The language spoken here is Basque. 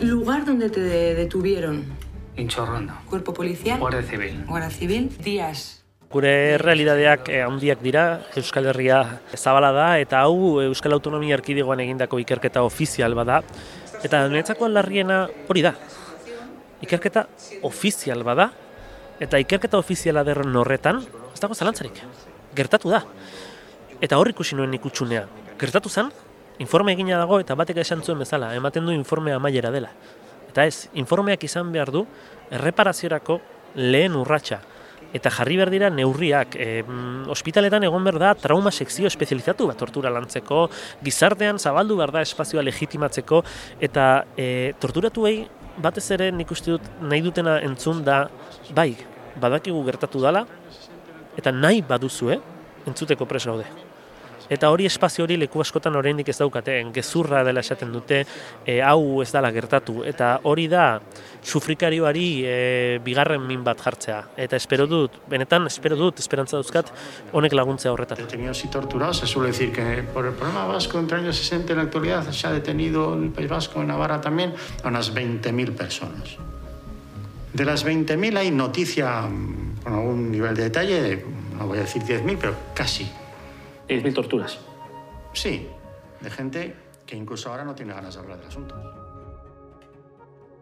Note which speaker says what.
Speaker 1: Lugar donde te detuvieron.
Speaker 2: Intxorrondo.
Speaker 1: Cuerpo policial.
Speaker 2: Guardia Civil.
Speaker 1: Guardia Civil. Días.
Speaker 3: Gure realidadeak eh, handiak dira, Euskal Herria zabala da, eta hau Euskal Autonomia Erkidegoan egindako ikerketa ofizial bada. Eta niretzako larriena hori da. Ikerketa ofizial bada, eta ikerketa ofiziala derren horretan, ez dago zalantzarik. Gertatu da. Eta hor ikusi nuen ikutsunea. Gertatu zen, informe egina dago eta batek esan zuen bezala, ematen du informea amaiera dela. Eta ez, informeak izan behar du erreparaziorako lehen urratsa. Eta jarri behar dira neurriak, e, ospitaletan egon behar da trauma sekzio espezializatu bat tortura lantzeko, gizartean zabaldu behar da espazioa legitimatzeko, eta e, torturatuei batez ere nik uste dut nahi dutena entzun da, bai, badakigu gertatu dala, eta nahi baduzue, entzuteko pres gaude. Eta hori espazio hori leku askotan oraindik ez daukate, gezurra dela esaten dute, e, hau ez dela gertatu. Eta hori da, sufrikarioari e, bigarren min bat jartzea. Eta espero dut, benetan, espero dut, esperantza duzkat, honek laguntzea horretan.
Speaker 4: Detenidos y torturados, se suele decir que por el problema vasco entre años 60 en la actualidad se ha detenido el País Vasco, en Navarra también, a unas 20.000 personas. De las 20.000 hay noticia con algún nivel de detalle, no voy a decir 10.000, pero casi
Speaker 5: 10.000 torturas.
Speaker 4: Sí, de gente que incluso ahora no tiene ganas de hablar del asunto.